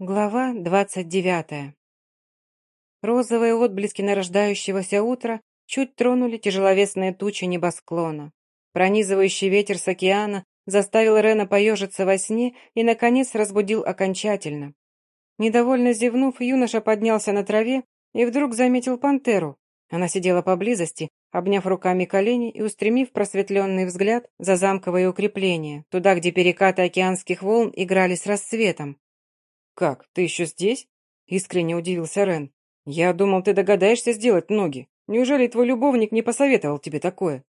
Глава двадцать девятая. Розовые отблески нарождающегося утра чуть тронули тяжеловесные тучи небосклона. Пронизывающий ветер с океана заставил Рена поежиться во сне и, наконец, разбудил окончательно. Недовольно зевнув, юноша поднялся на траве и вдруг заметил пантеру. Она сидела поблизости, обняв руками колени и устремив просветленный взгляд за замковое укрепление, туда, где перекаты океанских волн играли с рассветом. «Как, ты еще здесь?» — искренне удивился Рен. «Я думал, ты догадаешься сделать ноги. Неужели твой любовник не посоветовал тебе такое?»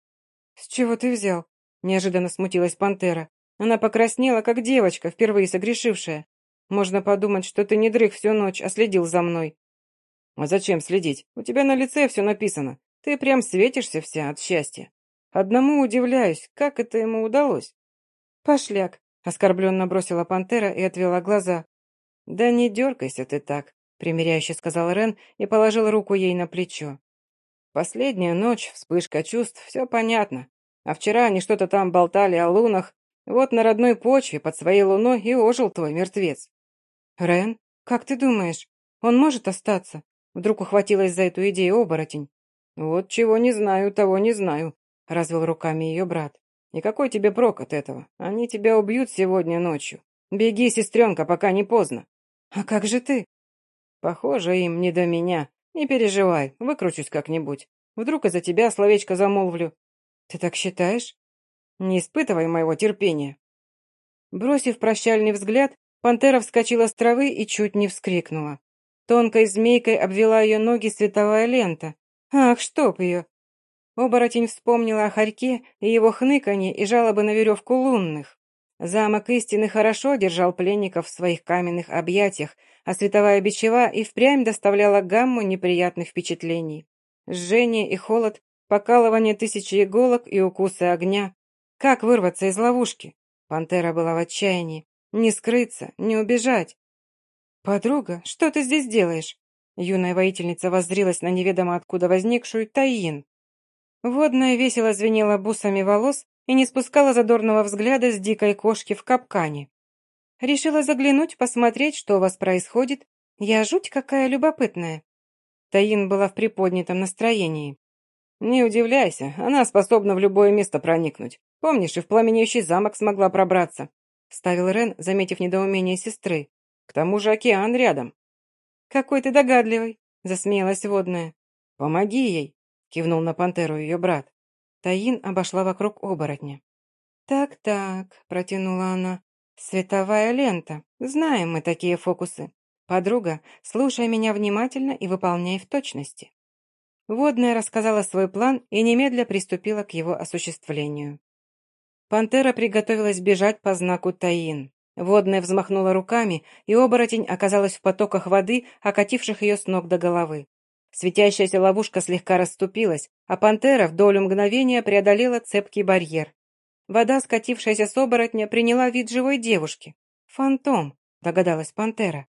«С чего ты взял?» — неожиданно смутилась пантера. Она покраснела, как девочка, впервые согрешившая. «Можно подумать, что ты не дрых всю ночь, а следил за мной». «А зачем следить? У тебя на лице все написано. Ты прям светишься вся от счастья. Одному удивляюсь, как это ему удалось?» «Пошляк», — оскорбленно бросила пантера и отвела глаза. «Да не дергайся ты так», — примиряюще сказал Рен и положил руку ей на плечо. «Последняя ночь, вспышка чувств, все понятно. А вчера они что-то там болтали о лунах. Вот на родной почве, под своей луной, и ожил твой мертвец». «Рен, как ты думаешь, он может остаться?» Вдруг ухватилась за эту идею оборотень. «Вот чего не знаю, того не знаю», — развел руками ее брат. «И какой тебе прок от этого? Они тебя убьют сегодня ночью. Беги, сестренка, пока не поздно». «А как же ты?» «Похоже, им не до меня. Не переживай, выкручусь как-нибудь. Вдруг из-за тебя словечко замолвлю». «Ты так считаешь?» «Не испытывай моего терпения». Бросив прощальный взгляд, пантера вскочила с травы и чуть не вскрикнула. Тонкой змейкой обвела ее ноги световая лента. «Ах, чтоб ее!» Оборотень вспомнила о хорьке и его хныканье и жалобы на веревку лунных. Замок истины хорошо держал пленников в своих каменных объятиях, а световая бичева и впрямь доставляла гамму неприятных впечатлений. Жжение и холод, покалывание тысячи иголок и укусы огня. Как вырваться из ловушки? Пантера была в отчаянии. Не скрыться, не убежать. «Подруга, что ты здесь делаешь?» Юная воительница воззрилась на неведомо откуда возникшую Таин. Водная весело звенела бусами волос и не спускала задорного взгляда с дикой кошки в капкане. Решила заглянуть, посмотреть, что у вас происходит. Я жуть какая любопытная. Таин была в приподнятом настроении. «Не удивляйся, она способна в любое место проникнуть. Помнишь, и в пламенеющий замок смогла пробраться?» Ставил Рен, заметив недоумение сестры. «К тому же океан рядом». «Какой ты догадливый», — засмеялась водная. «Помоги ей», — кивнул на пантеру ее брат. Таин обошла вокруг оборотня. «Так-так», — протянула она, — «световая лента. Знаем мы такие фокусы. Подруга, слушай меня внимательно и выполняй в точности». Водная рассказала свой план и немедля приступила к его осуществлению. Пантера приготовилась бежать по знаку Таин. Водная взмахнула руками, и оборотень оказалась в потоках воды, окативших ее с ног до головы. Светящаяся ловушка слегка расступилась, а пантера в долю мгновения преодолела цепкий барьер. Вода, скатившаяся с оборотня, приняла вид живой девушки. «Фантом», — догадалась пантера.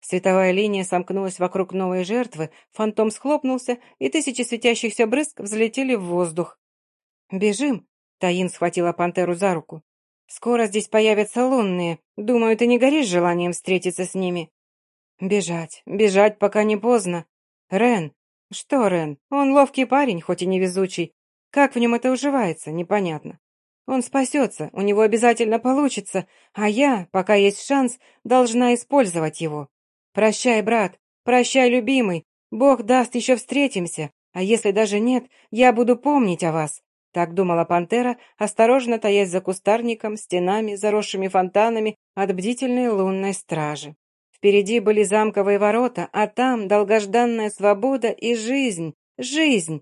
Световая линия сомкнулась вокруг новой жертвы, фантом схлопнулся, и тысячи светящихся брызг взлетели в воздух. «Бежим!» — Таин схватила пантеру за руку. «Скоро здесь появятся лунные. Думаю, ты не горишь желанием встретиться с ними». «Бежать, бежать, пока не поздно. Рен? Что Рен? Он ловкий парень, хоть и невезучий. Как в нем это уживается, непонятно. Он спасется, у него обязательно получится, а я, пока есть шанс, должна использовать его. Прощай, брат, прощай, любимый, Бог даст, еще встретимся, а если даже нет, я буду помнить о вас. Так думала пантера, осторожно таясь за кустарником, стенами, заросшими фонтанами от бдительной лунной стражи. Впереди были замковые ворота, а там долгожданная свобода и жизнь. Жизнь!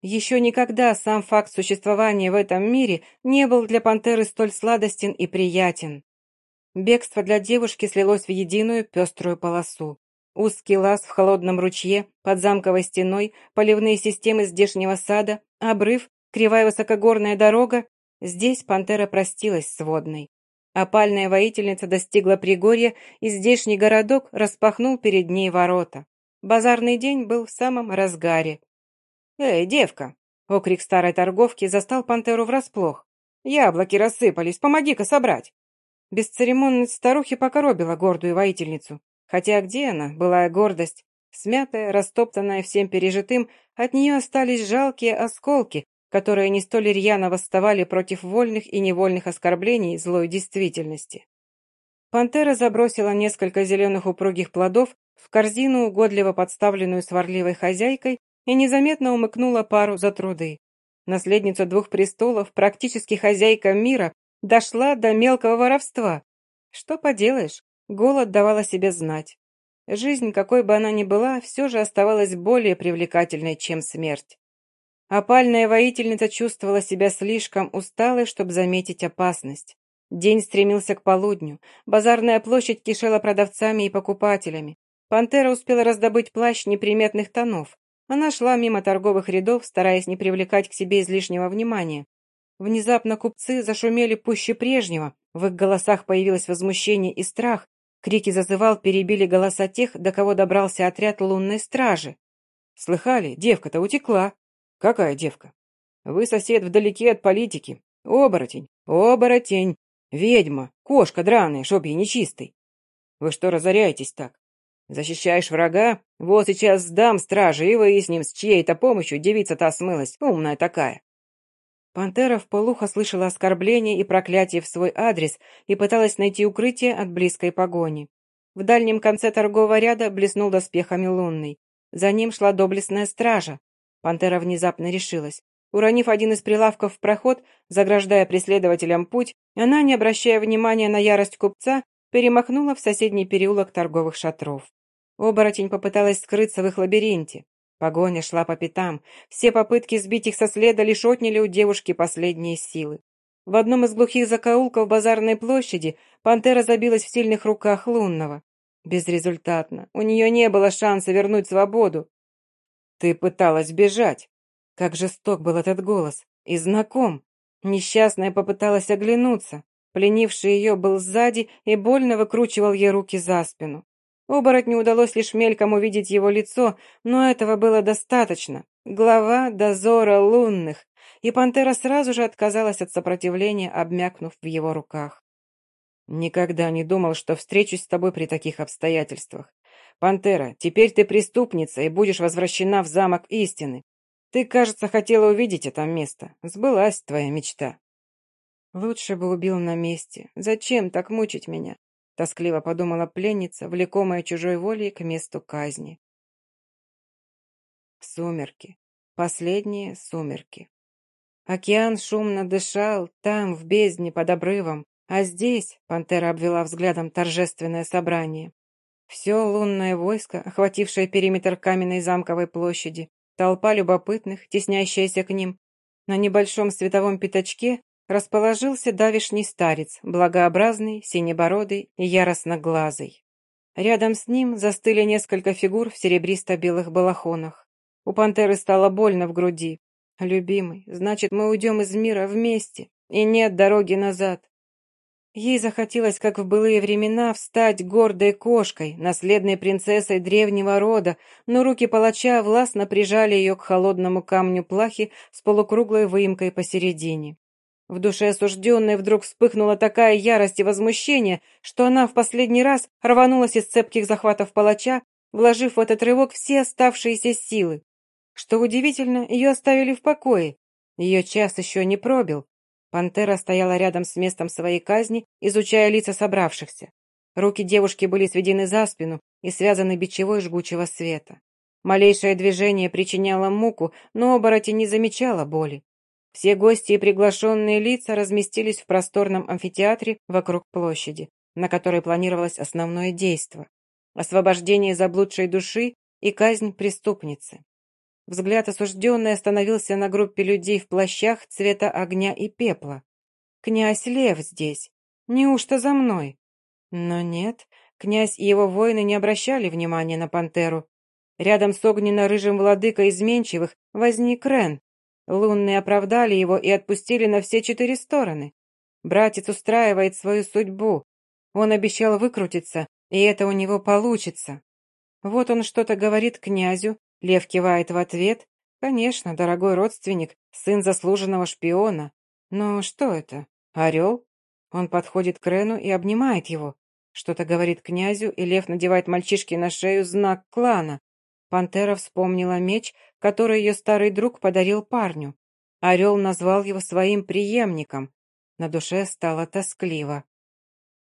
Еще никогда сам факт существования в этом мире не был для пантеры столь сладостен и приятен. Бегство для девушки слилось в единую пеструю полосу. Узкий лаз в холодном ручье, под замковой стеной, поливные системы здешнего сада, обрыв, кривая высокогорная дорога. Здесь пантера простилась с водной. Опальная воительница достигла Пригорья, и здешний городок распахнул перед ней ворота. Базарный день был в самом разгаре. «Эй, девка!» — окрик старой торговки застал пантеру врасплох. «Яблоки рассыпались, помоги-ка собрать!» Бесцеремонность старухи покоробила гордую воительницу. Хотя где она, былая гордость? Смятая, растоптанная всем пережитым, от нее остались жалкие осколки, которые не столь рьяно восставали против вольных и невольных оскорблений злой действительности. Пантера забросила несколько зеленых упругих плодов в корзину, угодливо подставленную сварливой хозяйкой, и незаметно умыкнула пару за труды. Наследница двух престолов, практически хозяйка мира, дошла до мелкого воровства. Что поделаешь, голод давал о себе знать. Жизнь, какой бы она ни была, все же оставалась более привлекательной, чем смерть. Опальная воительница чувствовала себя слишком усталой, чтобы заметить опасность. День стремился к полудню. Базарная площадь кишела продавцами и покупателями. Пантера успела раздобыть плащ неприметных тонов. Она шла мимо торговых рядов, стараясь не привлекать к себе излишнего внимания. Внезапно купцы зашумели пуще прежнего. В их голосах появилось возмущение и страх. Крики зазывал перебили голоса тех, до кого добрался отряд лунной стражи. «Слыхали? Девка-то утекла». «Какая девка?» «Вы сосед вдалеке от политики. Оборотень. Оборотень. Ведьма, кошка драная, чтоб ей нечистый. Вы что разоряетесь так? Защищаешь врага? Вот сейчас сдам стражи и выясним, с чьей-то помощью девица-то смылась, умная такая. Пантера вполуха слышала оскорбления и проклятия в свой адрес и пыталась найти укрытие от близкой погони. В дальнем конце торгового ряда блеснул доспехами лунный. За ним шла доблестная стража. Пантера внезапно решилась. Уронив один из прилавков в проход, заграждая преследователям путь, она, не обращая внимания на ярость купца, перемахнула в соседний переулок торговых шатров. Оборотень попыталась скрыться в их лабиринте. Погоня шла по пятам. Все попытки сбить их со следа лишь отняли у девушки последние силы. В одном из глухих закоулков базарной площади пантера забилась в сильных руках лунного. Безрезультатно. У нее не было шанса вернуть свободу. «Ты пыталась бежать», как жесток был этот голос. И знаком. Несчастная попыталась оглянуться. Пленивший ее был сзади и больно выкручивал ей руки за спину. Оборотню удалось лишь мельком увидеть его лицо, но этого было достаточно. Глава дозора лунных. И пантера сразу же отказалась от сопротивления, обмякнув в его руках. «Никогда не думал, что встречусь с тобой при таких обстоятельствах. Пантера, теперь ты преступница и будешь возвращена в замок истины. Ты, кажется, хотела увидеть это место. Сбылась твоя мечта. Лучше бы убил на месте. Зачем так мучить меня? Тоскливо подумала пленница, влекомая чужой волей к месту казни. Сумерки. Последние сумерки. Океан шумно дышал, там, в бездне, под обрывом, а здесь, пантера обвела взглядом торжественное собрание, все лунное войско, охватившее периметр каменной замковой площади, Толпа любопытных, теснящаяся к ним. На небольшом световом пятачке расположился давишний старец, благообразный, синебородый и яростноглазый. Рядом с ним застыли несколько фигур в серебристо-белых балахонах. У пантеры стало больно в груди. «Любимый, значит, мы уйдем из мира вместе, и нет дороги назад. Ей захотелось, как в былые времена, встать гордой кошкой, наследной принцессой древнего рода, но руки палача властно прижали ее к холодному камню плахи с полукруглой выемкой посередине. В душе осужденной вдруг вспыхнула такая ярость и возмущение, что она в последний раз рванулась из цепких захватов палача, вложив в этот рывок все оставшиеся силы. Что удивительно, ее оставили в покое. Ее час еще не пробил, Пантера стояла рядом с местом своей казни, изучая лица собравшихся. Руки девушки были сведены за спину и связаны бичевой жгучего света. Малейшее движение причиняло муку, но оборотень не замечала боли. Все гости и приглашенные лица разместились в просторном амфитеатре вокруг площади, на которой планировалось основное действо – освобождение заблудшей души и казнь преступницы. Взгляд осужденный остановился на группе людей в плащах цвета огня и пепла. «Князь Лев здесь. Неужто за мной?» Но нет, князь и его воины не обращали внимания на пантеру. Рядом с огненно-рыжим владыкой изменчивых возник Рен. Лунные оправдали его и отпустили на все четыре стороны. Братец устраивает свою судьбу. Он обещал выкрутиться, и это у него получится. Вот он что-то говорит князю, Лев кивает в ответ. Конечно, дорогой родственник, сын заслуженного шпиона. Но что это? Орел? Он подходит к Рену и обнимает его. Что-то говорит князю, и лев надевает мальчишке на шею знак клана. Пантера вспомнила меч, который ее старый друг подарил парню. Орел назвал его своим преемником. На душе стало тоскливо.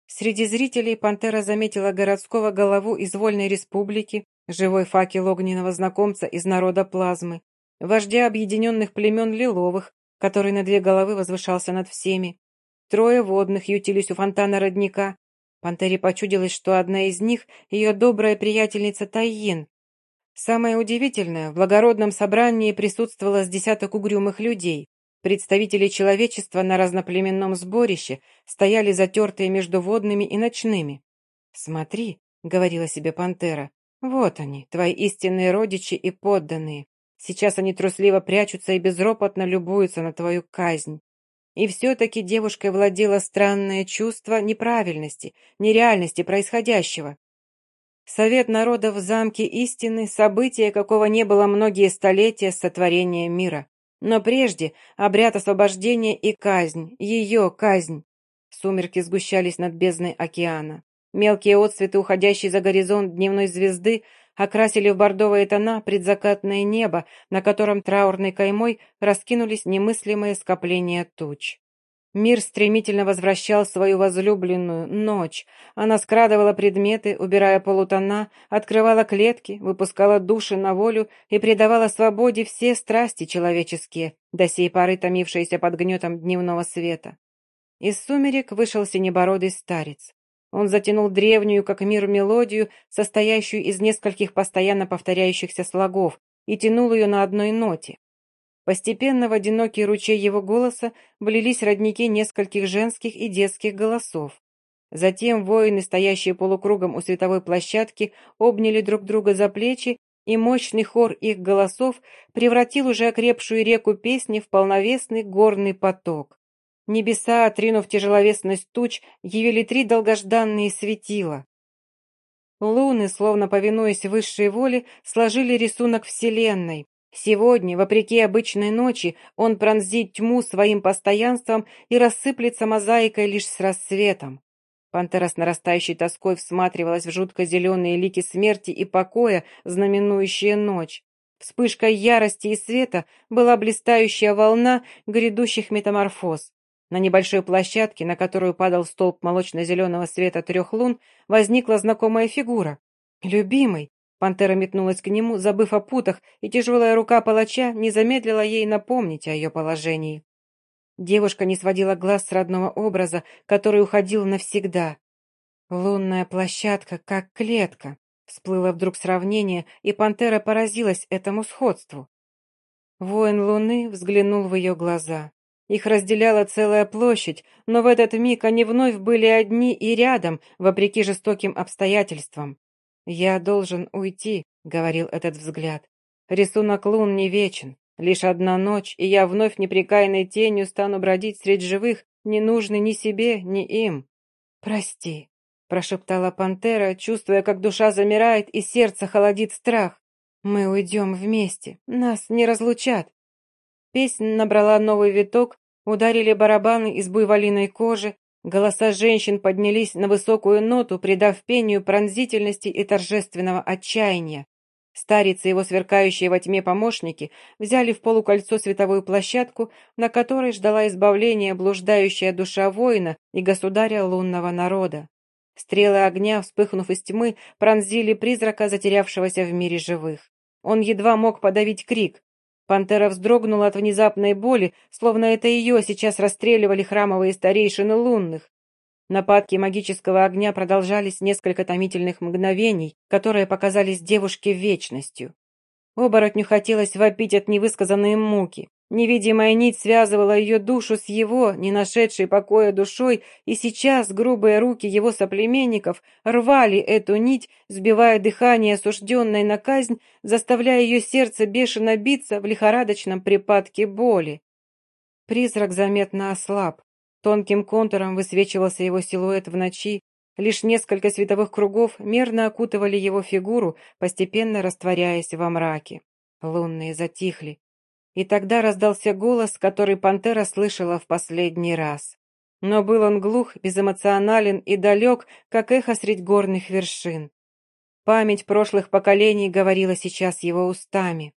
Среди зрителей пантера заметила городского голову из Вольной Республики, живой факел огненного знакомца из народа плазмы, вождя объединенных племен Лиловых, который на две головы возвышался над всеми. Трое водных ютились у фонтана родника. Пантере почудилось, что одна из них — ее добрая приятельница Тайин. Самое удивительное, в благородном собрании присутствовало с десяток угрюмых людей. Представители человечества на разноплеменном сборище стояли затертые между водными и ночными. «Смотри», — говорила себе пантера, — «вот они, твои истинные родичи и подданные. Сейчас они трусливо прячутся и безропотно любуются на твою казнь». И все-таки девушкой владело странное чувство неправильности, нереальности происходящего. Совет народов в замке истины – событие, какого не было многие столетия сотворения мира. Но прежде обряд освобождения и казнь, ее казнь. Сумерки сгущались над бездной океана. Мелкие отцветы, уходящие за горизонт дневной звезды, окрасили в бордовые тона предзакатное небо, на котором траурной каймой раскинулись немыслимые скопления туч. Мир стремительно возвращал свою возлюбленную ночь. Она скрадывала предметы, убирая полутона, открывала клетки, выпускала души на волю и придавала свободе все страсти человеческие, до сей поры томившиеся под гнетом дневного света. Из сумерек вышел синебородый старец. Он затянул древнюю, как мир, мелодию, состоящую из нескольких постоянно повторяющихся слогов, и тянул ее на одной ноте. Постепенно в одинокий ручей его голоса влились родники нескольких женских и детских голосов. Затем воины, стоящие полукругом у световой площадки, обняли друг друга за плечи, и мощный хор их голосов превратил уже окрепшую реку песни в полновесный горный поток. Небеса, отринув тяжеловесность туч, явили три долгожданные светила. Луны, словно повинуясь высшей воле, сложили рисунок Вселенной, Сегодня, вопреки обычной ночи, он пронзит тьму своим постоянством и рассыплется мозаикой лишь с рассветом. Пантера с нарастающей тоской всматривалась в жутко-зеленые лики смерти и покоя, знаменующие ночь. Вспышкой ярости и света была блистающая волна грядущих метаморфоз. На небольшой площадке, на которую падал столб молочно-зеленого света трех лун, возникла знакомая фигура. «Любимый!» Пантера метнулась к нему, забыв о путах, и тяжелая рука палача не замедлила ей напомнить о ее положении. Девушка не сводила глаз с родного образа, который уходил навсегда. «Лунная площадка, как клетка», — всплыло вдруг сравнение, и пантера поразилась этому сходству. Воин Луны взглянул в ее глаза. Их разделяла целая площадь, но в этот миг они вновь были одни и рядом, вопреки жестоким обстоятельствам. «Я должен уйти», — говорил этот взгляд. «Рисунок лун не вечен. Лишь одна ночь, и я вновь непрекаянной тенью стану бродить среди живых, не нужный ни себе, ни им». «Прости», — прошептала пантера, чувствуя, как душа замирает и сердце холодит страх. «Мы уйдем вместе, нас не разлучат». Песнь набрала новый виток, ударили барабаны из буйволиной кожи, Голоса женщин поднялись на высокую ноту, придав пению пронзительности и торжественного отчаяния. Старицы и его сверкающие во тьме помощники взяли в полукольцо световую площадку, на которой ждала избавления блуждающая душа воина и государя лунного народа. Стрелы огня, вспыхнув из тьмы, пронзили призрака, затерявшегося в мире живых. Он едва мог подавить крик. Пантера вздрогнула от внезапной боли, словно это ее сейчас расстреливали храмовые старейшины лунных. Нападки магического огня продолжались несколько томительных мгновений, которые показались девушке вечностью. Оборотню хотелось вопить от невысказанной муки. Невидимая нить связывала ее душу с его, не нашедшей покоя душой, и сейчас грубые руки его соплеменников рвали эту нить, сбивая дыхание осужденной на казнь, заставляя ее сердце бешено биться в лихорадочном припадке боли. Призрак заметно ослаб. Тонким контуром высвечивался его силуэт в ночи, лишь несколько световых кругов мерно окутывали его фигуру, постепенно растворяясь во мраке. Лунные затихли. И тогда раздался голос, который пантера слышала в последний раз. Но был он глух, безэмоционален и далек, как эхо средь горных вершин. Память прошлых поколений говорила сейчас его устами.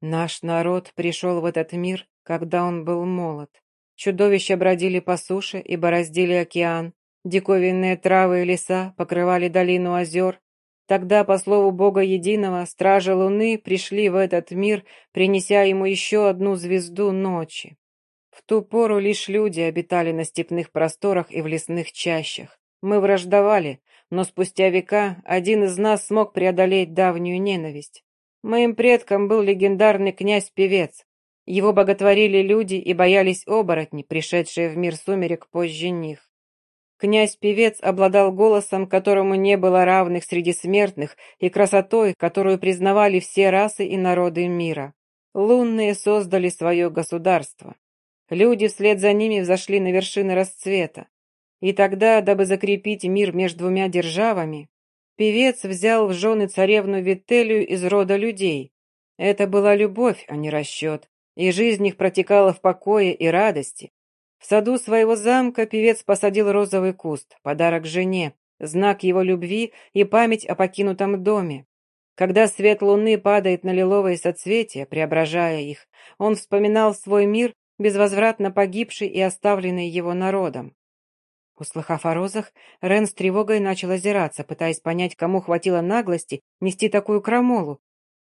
Наш народ пришел в этот мир, когда он был молод. Чудовища бродили по суше и бороздили океан. Диковинные травы и леса покрывали долину озер. Тогда, по слову Бога Единого, стражи Луны пришли в этот мир, принеся ему еще одну звезду ночи. В ту пору лишь люди обитали на степных просторах и в лесных чащах. Мы враждовали, но спустя века один из нас смог преодолеть давнюю ненависть. Моим предком был легендарный князь-певец. Его боготворили люди и боялись оборотни, пришедшие в мир сумерек позже них. Князь-певец обладал голосом, которому не было равных среди смертных, и красотой, которую признавали все расы и народы мира. Лунные создали свое государство. Люди вслед за ними взошли на вершины расцвета. И тогда, дабы закрепить мир между двумя державами, Певец взял в жены царевну Вителию из рода людей. Это была любовь, а не расчет, и жизнь их протекала в покое и радости. В саду своего замка певец посадил розовый куст, подарок жене, знак его любви и память о покинутом доме. Когда свет луны падает на лиловые соцветия, преображая их, он вспоминал свой мир, безвозвратно погибший и оставленный его народом. Услыхав о розах, Рен с тревогой начал озираться, пытаясь понять, кому хватило наглости нести такую крамолу.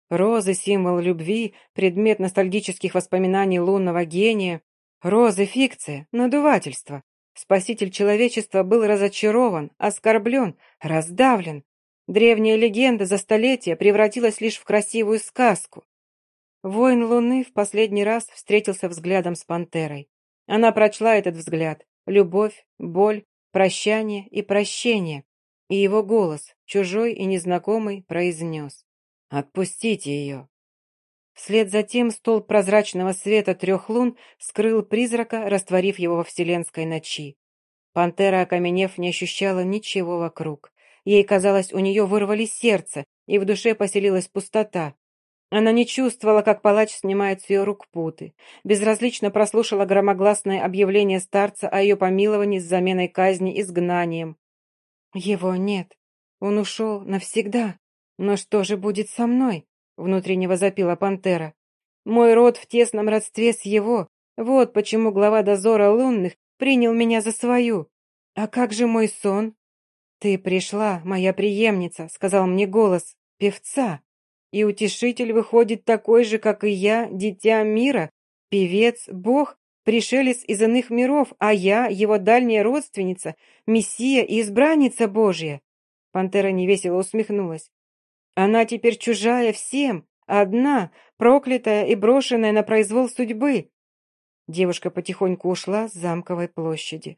Розы — символ любви, предмет ностальгических воспоминаний лунного гения. Розы — фикция, надувательство. Спаситель человечества был разочарован, оскорблен, раздавлен. Древняя легенда за столетия превратилась лишь в красивую сказку. Воин Луны в последний раз встретился взглядом с пантерой. Она прочла этот взгляд, любовь, боль, прощание и прощение. И его голос, чужой и незнакомый, произнес «Отпустите ее». Вслед за тем столб прозрачного света трех лун скрыл призрака, растворив его во вселенской ночи. Пантера, окаменев, не ощущала ничего вокруг. Ей казалось, у нее вырвали сердце, и в душе поселилась пустота, она не чувствовала, как палач снимает с ее рук путы. Безразлично прослушала громогласное объявление старца о ее помиловании с заменой казни изгнанием. «Его нет. Он ушел навсегда. Но что же будет со мной?» — внутренне возопила пантера. «Мой род в тесном родстве с его. Вот почему глава дозора лунных принял меня за свою. А как же мой сон?» «Ты пришла, моя преемница», — сказал мне голос, — «певца». И утешитель выходит такой же, как и я, дитя мира, певец, бог, пришелец из иных миров, а я, его дальняя родственница, мессия и избранница Божья. Пантера невесело усмехнулась. Она теперь чужая всем, одна, проклятая и брошенная на произвол судьбы. Девушка потихоньку ушла с замковой площади.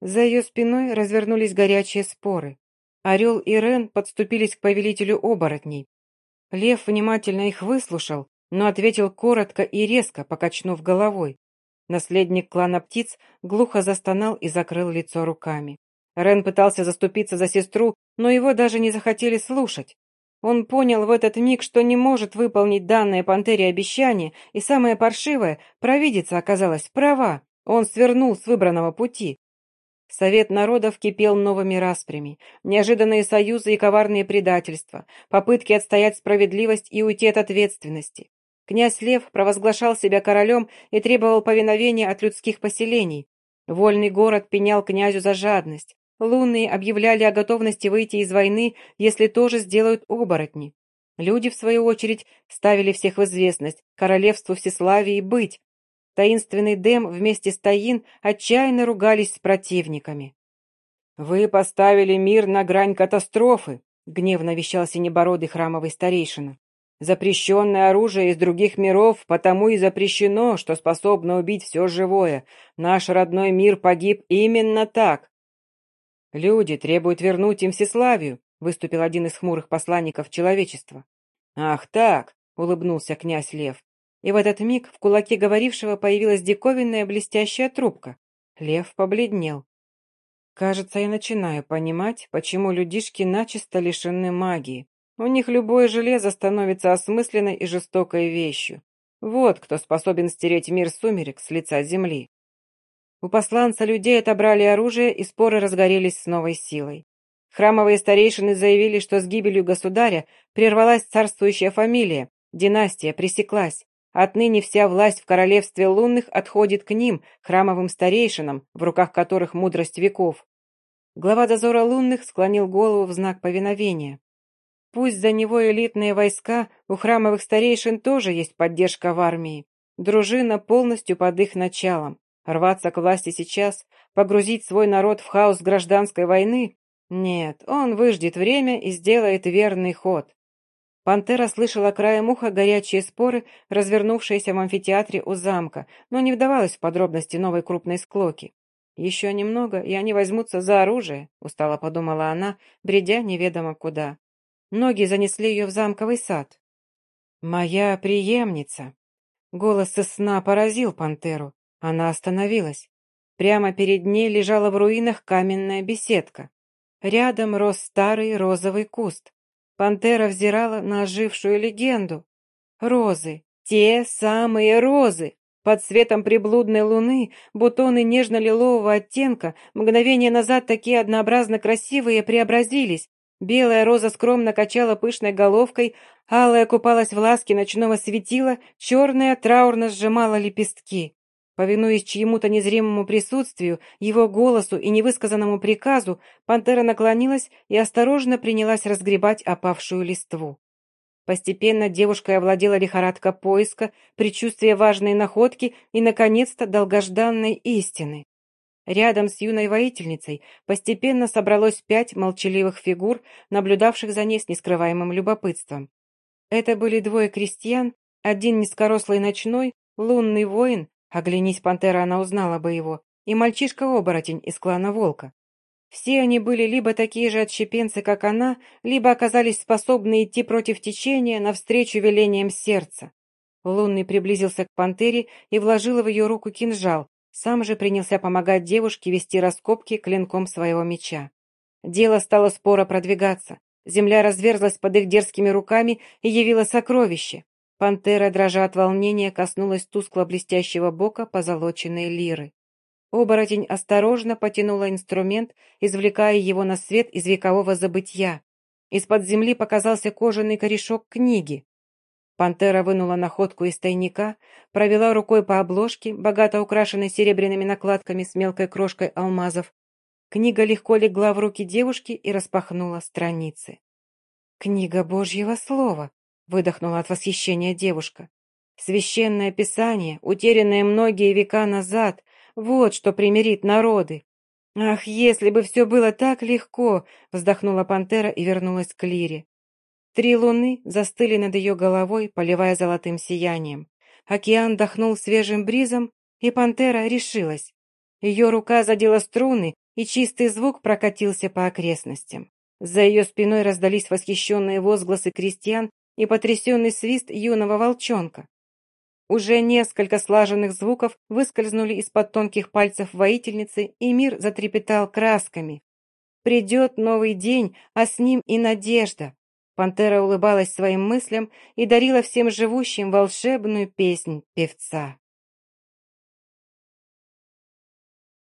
За ее спиной развернулись горячие споры. Орел и Рен подступились к повелителю оборотней. Лев внимательно их выслушал, но ответил коротко и резко, покачнув головой. Наследник клана птиц глухо застонал и закрыл лицо руками. Рен пытался заступиться за сестру, но его даже не захотели слушать. Он понял в этот миг, что не может выполнить данное Пантере обещание, и самое паршивое, провидица оказалась права. Он свернул с выбранного пути. Совет народов кипел новыми распрями, неожиданные союзы и коварные предательства, попытки отстоять справедливость и уйти от ответственности. Князь Лев провозглашал себя королем и требовал повиновения от людских поселений. Вольный город пенял князю за жадность. Лунные объявляли о готовности выйти из войны, если тоже сделают оборотни. Люди, в свою очередь, ставили всех в известность, королевству всеславии быть, Таинственный Дэм вместе с Таин отчаянно ругались с противниками. «Вы поставили мир на грань катастрофы», — гневно вещал синебородый храмовый старейшина. «Запрещенное оружие из других миров потому и запрещено, что способно убить все живое. Наш родной мир погиб именно так». «Люди требуют вернуть им всеславию», — выступил один из хмурых посланников человечества. «Ах так», — улыбнулся князь Лев, и в этот миг в кулаке говорившего появилась диковинная блестящая трубка. Лев побледнел. Кажется, я начинаю понимать, почему людишки начисто лишены магии. У них любое железо становится осмысленной и жестокой вещью. Вот кто способен стереть мир сумерек с лица земли. У посланца людей отобрали оружие, и споры разгорелись с новой силой. Храмовые старейшины заявили, что с гибелью государя прервалась царствующая фамилия, династия пресеклась. Отныне вся власть в королевстве лунных отходит к ним, храмовым старейшинам, в руках которых мудрость веков. Глава дозора лунных склонил голову в знак повиновения. Пусть за него элитные войска, у храмовых старейшин тоже есть поддержка в армии. Дружина полностью под их началом. Рваться к власти сейчас, погрузить свой народ в хаос гражданской войны? Нет, он выждет время и сделает верный ход. Пантера слышала краем уха горячие споры, развернувшиеся в амфитеатре у замка, но не вдавалась в подробности новой крупной склоки. «Еще немного, и они возьмутся за оружие», — устало подумала она, бредя неведомо куда. Ноги занесли ее в замковый сад. «Моя преемница!» Голос из сна поразил пантеру. Она остановилась. Прямо перед ней лежала в руинах каменная беседка. Рядом рос старый розовый куст. Пантера взирала на ожившую легенду. Розы, те самые розы, под светом приблудной луны бутоны нежно-лилового оттенка, мгновение назад такие однообразно красивые, преобразились. Белая роза скромно качала пышной головкой, алая купалась в ласке ночного светила, черная траурно сжимала лепестки. Повинуясь чьему-то незримому присутствию, его голосу и невысказанному приказу, пантера наклонилась и осторожно принялась разгребать опавшую листву. Постепенно девушкой овладела лихорадка поиска, предчувствие важной находки и, наконец-то, долгожданной истины. Рядом с юной воительницей постепенно собралось пять молчаливых фигур, наблюдавших за ней с нескрываемым любопытством. Это были двое крестьян, один низкорослый ночной, лунный воин, оглянись, пантера, она узнала бы его, и мальчишка-оборотень из клана Волка. Все они были либо такие же отщепенцы, как она, либо оказались способны идти против течения навстречу велениям сердца. Лунный приблизился к пантере и вложил в ее руку кинжал, сам же принялся помогать девушке вести раскопки клинком своего меча. Дело стало споро продвигаться. Земля разверзлась под их дерзкими руками и явила сокровище. Пантера, дрожа от волнения, коснулась тускло-блестящего бока позолоченной лиры. Оборотень осторожно потянула инструмент, извлекая его на свет из векового забытья. Из-под земли показался кожаный корешок книги. Пантера вынула находку из тайника, провела рукой по обложке, богато украшенной серебряными накладками с мелкой крошкой алмазов. Книга легко легла в руки девушки и распахнула страницы. «Книга Божьего Слова!» — выдохнула от восхищения девушка. «Священное Писание, утерянное многие века назад, вот что примирит народы. Ах, если бы все было так легко, вздохнула пантера и вернулась к Лире. Три луны застыли над ее головой, поливая золотым сиянием. Океан дохнул свежим бризом, и пантера решилась. Ее рука задела струны, и чистый звук прокатился по окрестностям. За ее спиной раздались восхищенные возгласы крестьян и потрясенный свист юного волчонка. Уже несколько слаженных звуков выскользнули из-под тонких пальцев воительницы, и мир затрепетал красками. Придет новый день, а с ним и надежда. Пантера улыбалась своим мыслям и дарила всем живущим волшебную песнь певца.